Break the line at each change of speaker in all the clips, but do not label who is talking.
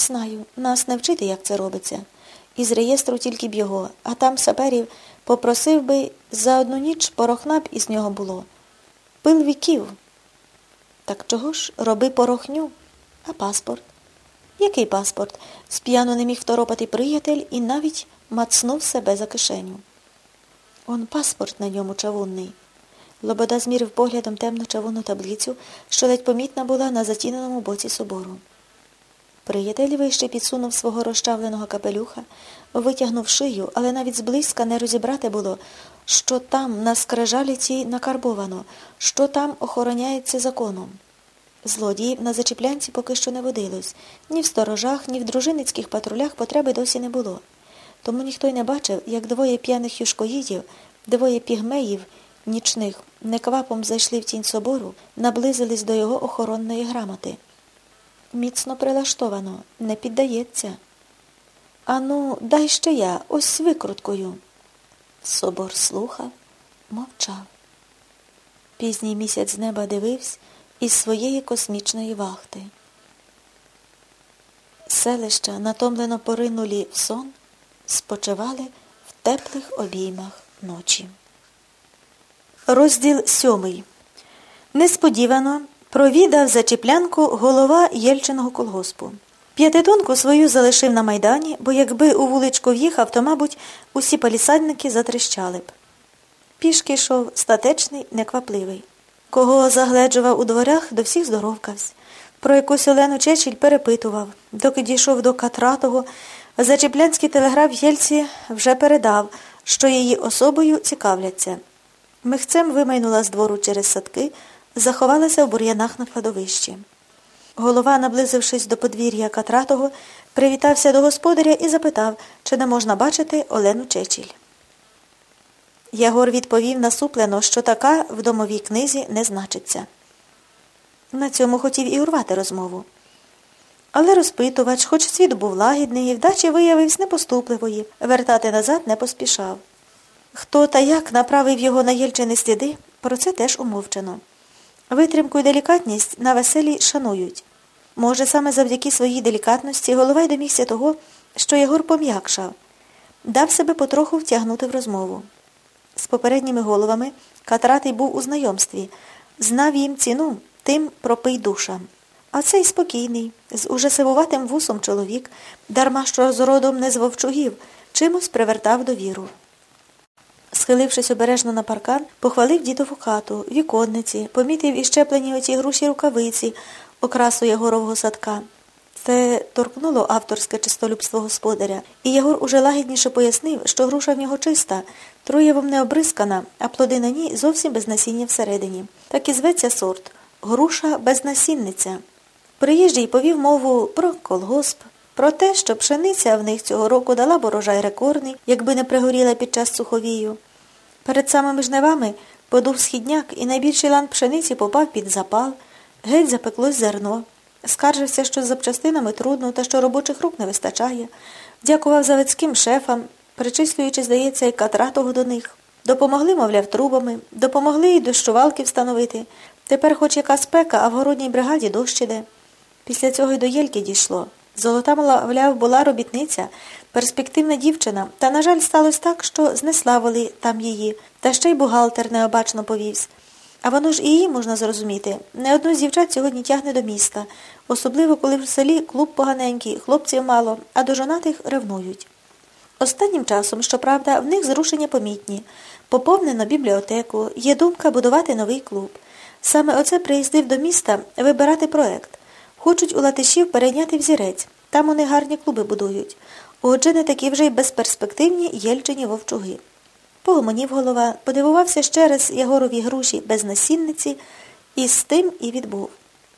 Знаю, нас не вчити, як це робиться. Із реєстру тільки б його, а там саперів попросив би за одну ніч порохна б із нього було. Пил віків. Так чого ж роби порохню? А паспорт? Який паспорт? Сп'яно не міг второпати приятель і навіть мацнув себе за кишеню. Он паспорт на ньому чавунний. Лобода змірив поглядом темну чавунну таблицю, що ледь помітна була на затіненому боці собору. Приятель вище підсунув свого розчавленого капелюха, витягнув шию, але навіть зблизька не розібрати було, що там на скрижалі цій накарбовано, що там охороняється законом. Злодіїв на зачіплянці поки що не водилось. Ні в сторожах, ні в дружиницьких патрулях потреби досі не було. Тому ніхто й не бачив, як двоє п'яних юшкоїдів, двоє пігмеїв нічних неквапом зайшли в тінь собору, наблизились до його охоронної грамоти. Міцно прилаштовано, не піддається. Ану, дай ще я, ось викруткою. Собор слухав, мовчав. Пізній місяць з неба дивився із своєї космічної вахти. Селища, натомлено поринулі в сон, спочивали в теплих обіймах ночі. Розділ сьомий. Несподівано провідав зачіплянку голова Єльчиного колгоспу. П'ятитонку свою залишив на майдані, бо якби у вуличку в'їхав, то, мабуть, усі палісадники затріщали б. Пішки йшов статечний, неквапливий. Кого загледжував у дворях, до всіх здоровкався. Про якусь Олену Чечіль перепитував. Доки дійшов до Катратого, зачіплянський телеграф Єльці вже передав, що її особою цікавляться. Михцем вимайнула з двору через садки, заховалася в бур'янах на кладовищі. Голова, наблизившись до подвір'я Катратого, привітався до господаря і запитав, чи не можна бачити Олену Чечіль. Ягор відповів насуплено, що така в домовій книзі не значиться. На цьому хотів і урвати розмову. Але розпитувач, хоч світ був лагідний, і вдачі виявився непоступливої, вертати назад не поспішав. Хто та як направив його на Єльчини сліди, про це теж умовчено. Витримку і делікатність на веселі шанують. Може, саме завдяки своїй делікатності голова й домігся того, що Єгор пом'якшав, дав себе потроху втягнути в розмову. З попередніми головами Катратий був у знайомстві, знав їм ціну, тим пропий душам. А цей спокійний, з уже сивуватим вусом чоловік, дарма що з родом не з вовчугів, чимось привертав довіру. Схилившись обережно на паркан, похвалив дідову хату, віконниці, помітив і щеплені оті груші рукавиці, окрасу Єгорового садка. Це торкнуло авторське чистолюбство господаря, і Єгор уже лагідніше пояснив, що груша в нього чиста, троєвом не обрискана, а плоди на ній зовсім без насіння всередині. Так і зветься сорт груша безнасінниця. Приїжджий повів мову про колгосп, про те, що пшениця в них цього року дала борожай рекордний, якби не пригоріла під час суховію. Перед самими жнивами подув східняк, і найбільший лан пшениці попав під запал, геть запеклось зерно. Скаржився, що з запчастинами трудно та що робочих рук не вистачає. Дякував заводським шефам, причислюючи, здається, і катратого до них. Допомогли, мовляв, трубами, допомогли і дощувалки встановити. Тепер хоч яка спека, а в городній бригаді дощ іде. Після цього й до Єльки дійшло. Золота, мовляв, була робітниця, перспективна дівчина, та, на жаль, сталося так, що знеславили там її, та ще й бухгалтер необачно повівсь. А воно ж і її можна зрозуміти. Не одну з дівчат сьогодні тягне до міста, особливо коли в селі клуб поганенький, хлопців мало, а до жонатих ревнують. Останнім часом, щоправда, в них зрушення помітні. Поповнено бібліотеку, є думка будувати новий клуб. Саме оце приїздив до міста вибирати проект. Хочуть у Латишів перейняти взірець. Там вони гарні клуби будують. Отже, не такі вже й безперспективні єльчині вовчуги. Погомонів голова, подивувався ще раз Ягорові груші без насінниці, і з тим і відбув.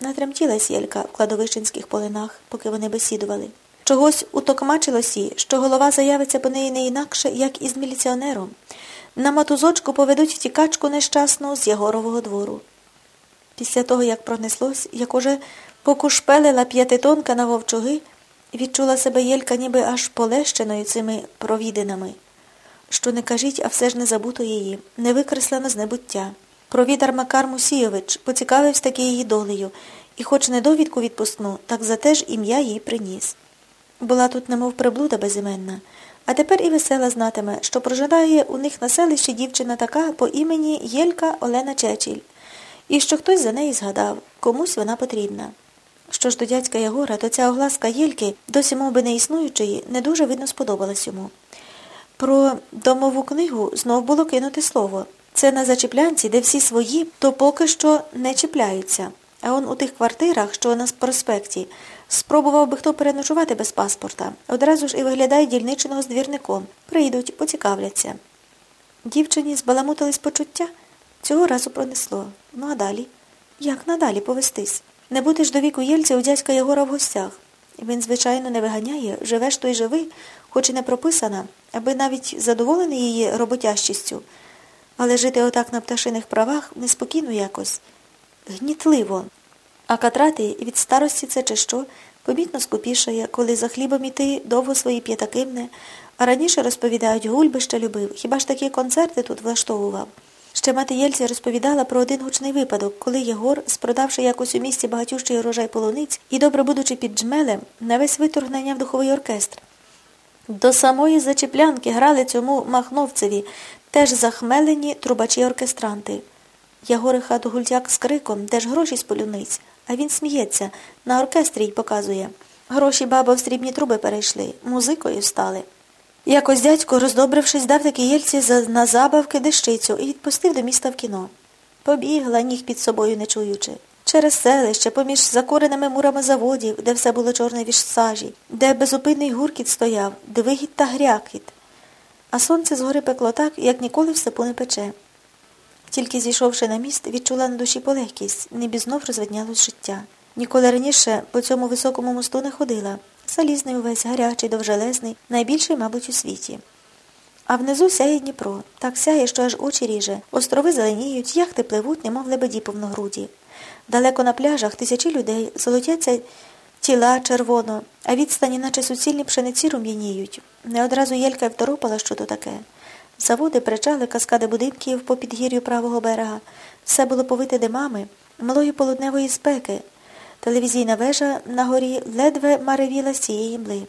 Натремтілась Єлька в кладовищенських полинах, поки вони бесідували. Чогось утокмачилось їй, що голова заявиться по неї не інакше, як із міліціонером. На матузочку поведуть втікачку нещасну з Ягорового двору. Після того, як пронеслось, як уже покушпелила п'ятитонка на вовчуги, відчула себе Єлька ніби аж полещеною цими провідинами. Що не кажіть, а все ж не забуто її, не викреслено з небуття. Провідар Макар Мусійович поцікавився таки її долею, і хоч не довідку відпускну, так за те ж ім'я їй приніс. Була тут, немов приблуда безіменна, а тепер і весела знатиме, що прожидає у них на селищі дівчина така по імені Єлька Олена Чечіль, і що хтось за неї згадав, комусь вона потрібна. Що ж до дядька Ягора, то ця огласка Єльки, досі мов би не існуючої, не дуже видно сподобалась йому. Про домову книгу знов було кинути слово. Це на зачіплянці, де всі свої, то поки що не чіпляються. А он у тих квартирах, що на проспекті, спробував би хто переночувати без паспорта. Одразу ж і виглядає дільничного з двірником. Прийдуть, поцікавляться. Дівчині збаламутились почуття. Цього разу пронесло. Ну а далі? Як надалі повестись? Не бути ж до віку Єльця у дядька Єгора в гостях. Він, звичайно, не виганяє, живеш той живий, хоч і не прописана, аби навіть задоволений її роботящістю. Але жити отак на пташиних правах неспокійно якось, гнітливо. А катрати від старості це чи що, помітно скупішає, коли за хлібом іти довго свої п'ятакимне, а раніше розповідають, гульби ще любив, хіба ж такі концерти тут влаштовував. Ще мати Єльця розповідала про один гучний випадок, коли Єгор, спродавши якось у місті багатющий урожай полуниць і, добре будучи під джмелем, на весь виторг найняв духовий оркестр. До самої зачіплянки грали цьому махновцеві, теж захмелені трубачі-оркестранти. Ягори хату гультяк з криком, де ж гроші з полюниць, а він сміється, на оркестрі й показує. Гроші баба в срібні труби перейшли, музикою стали. Якось дядько, роздобрившись, дав такі єльці на забавки дещицю і відпустив до міста в кіно. Побігла, ніг під собою не чуючи. Через селище, поміж закуреними мурами заводів, де все було чорне від сажі, де безупинний гуркіт стояв, двигіт та грякіт. А сонце згори пекло так, як ніколи в степу не пече. Тільки зійшовши на міст, відчула на душі полегкість, ніби знов розвиднялось життя. Ніколи раніше по цьому високому мосту не ходила. Залізний увесь, гарячий, довжелезний, найбільший, мабуть, у світі. А внизу сяє Дніпро. Так сяє, що аж очі ріже. Острови зеленіють, яхти пливуть, немов лебеді повногруді. Далеко на пляжах тисячі людей, золотяться тіла червоно, а відстані, наче суцільні пшениці рум'яніють. Не одразу Єлька второпала, що то таке. Заводи, причали, каскади будинків по підгір'ю правого берега. Все було повите димами, малої полудневої спеки. Телевізійна вежа на горі ледве маревіла з цієї мли.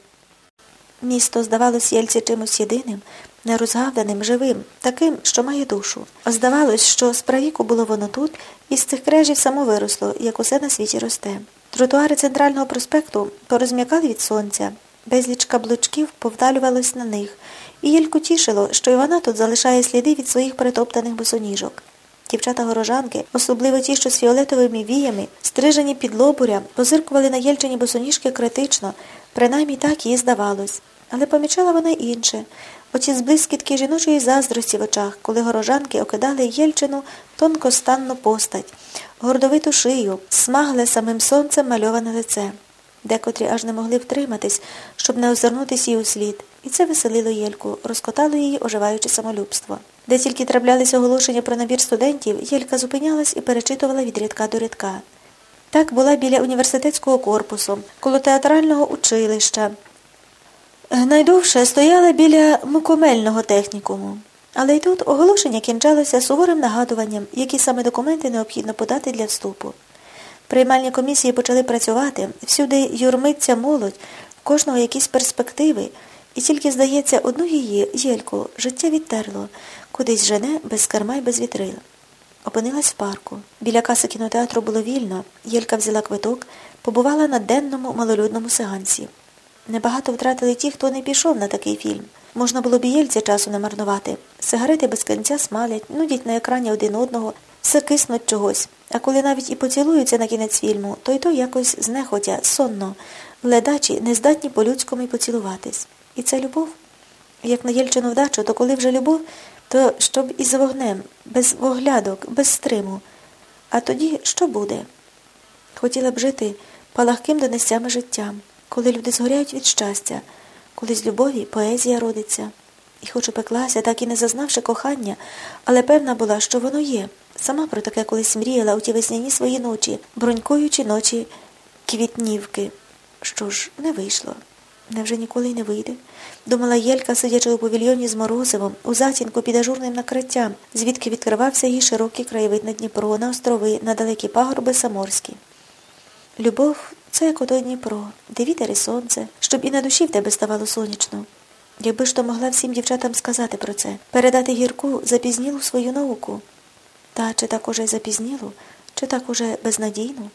Місто здавалось Єльці чимось єдиним, нерозгаданим, живим, таким, що має душу. Здавалось, що справіку було воно тут, і з цих крежів само виросло, як усе на світі росте. Тротуари центрального проспекту порозм'якали від сонця, безліч каблучків повдалювалось на них, і Єльку тішило, що і вона тут залишає сліди від своїх перетоптаних босоніжок. Дівчата-горожанки, особливо ті, що з фіолетовими віями, стрижені під лобуря, позиркували на Єльчині босоніжки критично, принаймні так їй здавалось. Але помічала вона інше, оці зблискітки жіночої заздрості в очах, коли горожанки окидали Єльчину тонкостанну постать, гордовиту шию, смагле самим сонцем мальоване лице. Декотрі аж не могли втриматись, щоб не озирнутись їй у слід. І це веселило Єльку, розкотало її оживаюче самолюбство. Де тільки траплялись оголошення про набір студентів, Єлька зупинялась і перечитувала від рядка до рядка. Так була біля університетського корпусу, коло театрального училища. Найдовше стояла біля мукомельного технікуму. Але й тут оголошення кінчалося суворим нагадуванням, які саме документи необхідно подати для вступу. Приймальні комісії почали працювати, всюди юрмиться молодь, в кожного якісь перспективи, і тільки, здається, одну її, Єльку, життя відтерло, кудись жене без керма й без вітрила. Опинилась в парку. Біля каси кінотеатру було вільно. Єлька взяла квиток, побувала на денному малолюдному сеансі. Небагато втратили ті, хто не пішов на такий фільм. Можна було б Єльці часу не марнувати. Сигарети без кінця смалять, нудять на екрані один одного, все киснуть чогось. А коли навіть і поцілуються на кінець фільму, то й то якось знехотя, сонно, ледачі, не здатні по-людському й поцілуватись. І це любов. Як на Єльчину вдачу, то коли вже любов, то щоб із вогнем, без оглядок, без стриму. А тоді що буде? Хотіла б жити палахким донестями життям, коли люди згоряють від щастя, коли з любові поезія родиться. І хоч пеклася, так і не зазнавши кохання, але певна була, що воно є. Сама про таке колись мріяла у ті весняні свої ночі, бронькуючи ночі квітнівки. Що ж, не вийшло. Невже ніколи й не вийде? Думала Єлька, сидячи у павільйоні з морозивом, у затінку під ажурним накриттям, звідки відкривався її широкий краєвид на Дніпро, на острови, на далекі пагорби Саморські. Любов Це як ото Дніпро, де вітер і сонце, щоб і на душі в тебе ставало сонячно. Якби ж то могла всім дівчатам сказати про це, передати гірку запізнілу свою науку. Та чи так уже запізніло, чи так уже безнадійну.